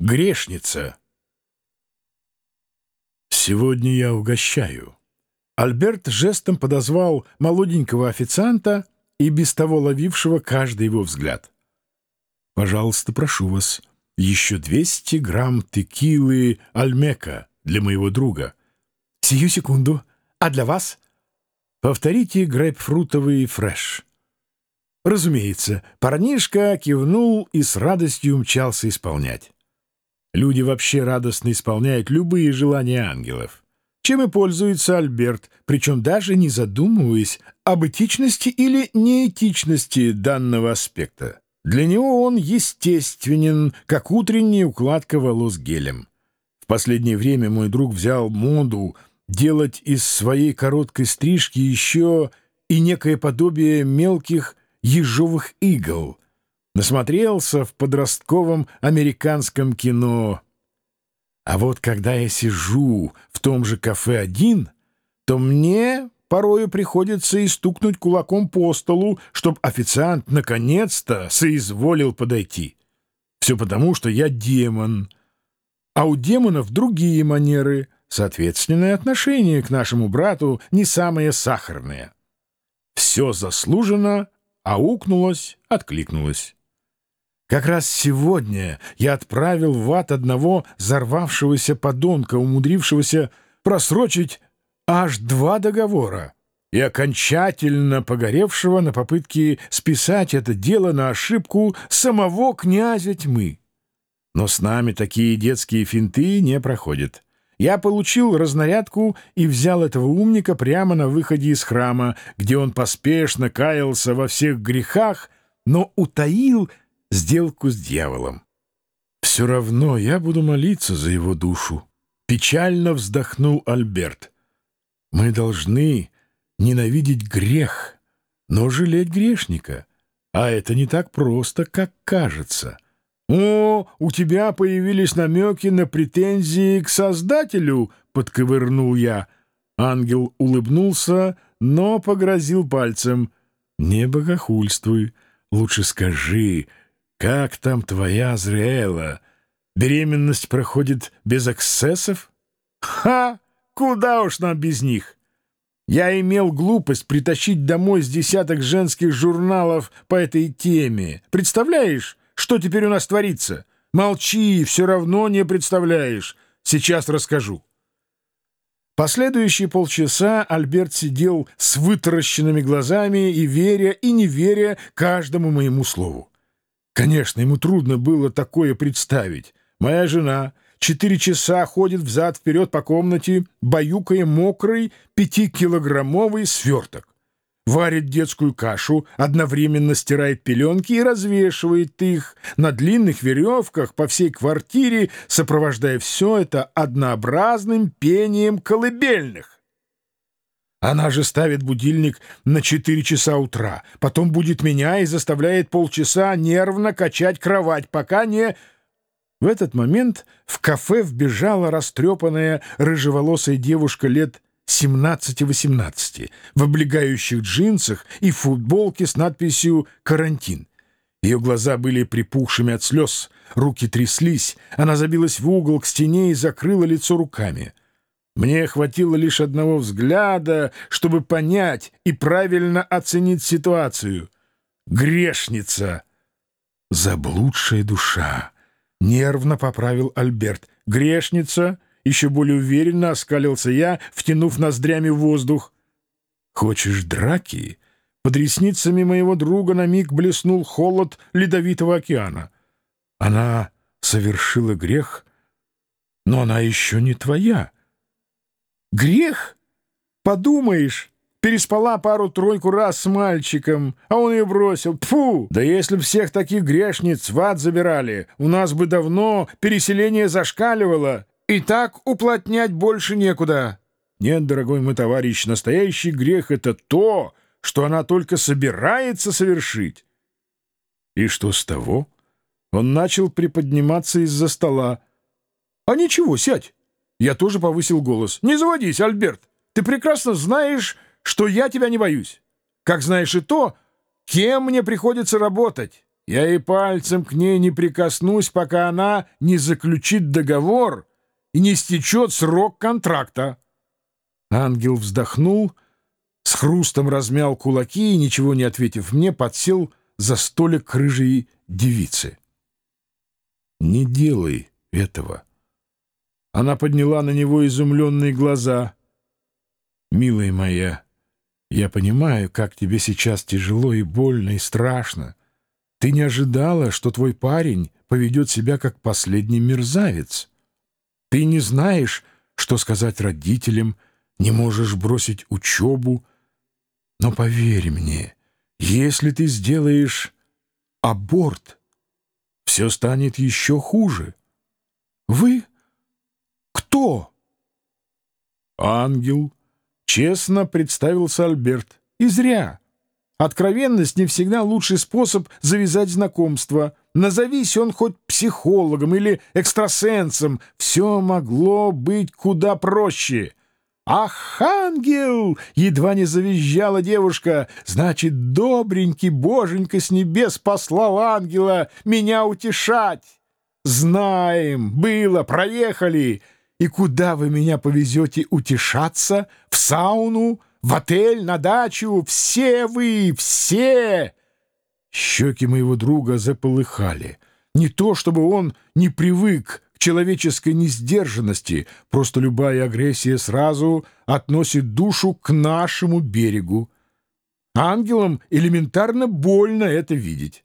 Грешница. Сегодня я угощаю. Альберт жестом подозвал молоденького официанта и без того ловившего каждый его взгляд. «Пожалуйста, прошу вас, еще 200 грамм текилы Альмека для моего друга. Сию секунду. А для вас? Повторите грейпфрутовый фреш». Разумеется, парнишка кивнул и с радостью умчался исполнять. Люди вообще радостно исполняют любые желания ангелов. Чем и пользуется Альберт, причем даже не задумываясь об этичности или неэтичности данного аспекта. Для него он естественен, как утренняя укладка волос гелем. В последнее время мой друг взял моду делать из своей короткой стрижки еще и некое подобие мелких ежовых игл, Насмотрелся в подростковом американском кино. А вот когда я сижу в том же кафе один, то мне порою приходится и стукнуть кулаком по столу, чтобы официант наконец-то соизволил подойти. Все потому, что я демон. А у демонов другие манеры, соответственное отношение к нашему брату не самое сахарное. Все заслужено, аукнулось, откликнулось. Как раз сегодня я отправил в ад одного взорвавшегося подонка, умудрившегося просрочить аж два договора и окончательно погоревшего на попытке списать это дело на ошибку самого князя тьмы. Но с нами такие детские финты не проходят. Я получил разнарядку и взял этого умника прямо на выходе из храма, где он поспешно каялся во всех грехах, но утаил сделку с дьяволом. Все равно я буду молиться за его душу. Печально вздохнул Альберт. Мы должны ненавидеть грех, но жалеть грешника. А это не так просто, как кажется. «О, у тебя появились намеки на претензии к Создателю!» — подковырнул я. Ангел улыбнулся, но погрозил пальцем. «Не богохульствуй. Лучше скажи, «Как там твоя Азриэла? Беременность проходит без эксцессов?» «Ха! Куда уж нам без них!» Я имел глупость притащить домой с десяток женских журналов по этой теме. Представляешь, что теперь у нас творится? Молчи, все равно не представляешь. Сейчас расскажу. Последующие полчаса Альберт сидел с вытаращенными глазами и веря и не веря каждому моему слову. Конечно, ему трудно было такое представить. Моя жена четыре часа ходит взад-вперед по комнате, баюкая мокрый пятикилограммовый сверток. Варит детскую кашу, одновременно стирает пеленки и развешивает их на длинных веревках по всей квартире, сопровождая все это однообразным пением колыбельных. Она же ставит будильник на 4 часа утра, потом будет меня и заставляет полчаса нервно качать кровать, пока не... В этот момент в кафе вбежала растрепанная рыжеволосая девушка лет 17-18 в облегающих джинсах и футболке с надписью «Карантин». Ее глаза были припухшими от слез, руки тряслись, она забилась в угол к стене и закрыла лицо руками. Мне хватило лишь одного взгляда, чтобы понять и правильно оценить ситуацию. Грешница! Заблудшая душа! Нервно поправил Альберт. Грешница! Еще более уверенно оскалился я, втянув ноздрями воздух. Хочешь драки? Под ресницами моего друга на миг блеснул холод ледовитого океана. Она совершила грех, но она еще не твоя. Грех? Подумаешь, переспала пару-тройку раз с мальчиком, а он ее бросил. Тфу! Да если б всех таких грешниц в ад забирали, у нас бы давно переселение зашкаливало. И так уплотнять больше некуда. Нет, дорогой мой товарищ, настоящий грех — это то, что она только собирается совершить. И что с того? Он начал приподниматься из-за стола. А ничего, сядь. Я тоже повысил голос. «Не заводись, Альберт! Ты прекрасно знаешь, что я тебя не боюсь. Как знаешь и то, кем мне приходится работать. я и пальцем к ней не прикоснусь, пока она не заключит договор и не стечет срок контракта. Ангел вздохнул, с хрустом размял кулаки и, ничего не ответив мне, подсел за столик рыжей девицы. «Не делай этого». Она подняла на него изумленные глаза. «Милая моя, я понимаю, как тебе сейчас тяжело и больно и страшно. Ты не ожидала, что твой парень поведет себя как последний мерзавец. Ты не знаешь, что сказать родителям, не можешь бросить учебу. Но поверь мне, если ты сделаешь аборт, все станет еще хуже. Вы кто? Ангел. Честно представился Альберт. И зря. Откровенность не всегда лучший способ завязать знакомство. Назовись он хоть психологом или экстрасенсом, все могло быть куда проще. «Ах, ангел!» — едва не завизжала девушка. «Значит, добренький боженька с небес послал ангела меня утешать!» «Знаем, было, проехали!» «И куда вы меня повезете утешаться? В сауну?» в отель, на дачу, все вы, все!» Щеки моего друга заполыхали. Не то, чтобы он не привык к человеческой несдержанности, просто любая агрессия сразу относит душу к нашему берегу. Ангелам элементарно больно это видеть.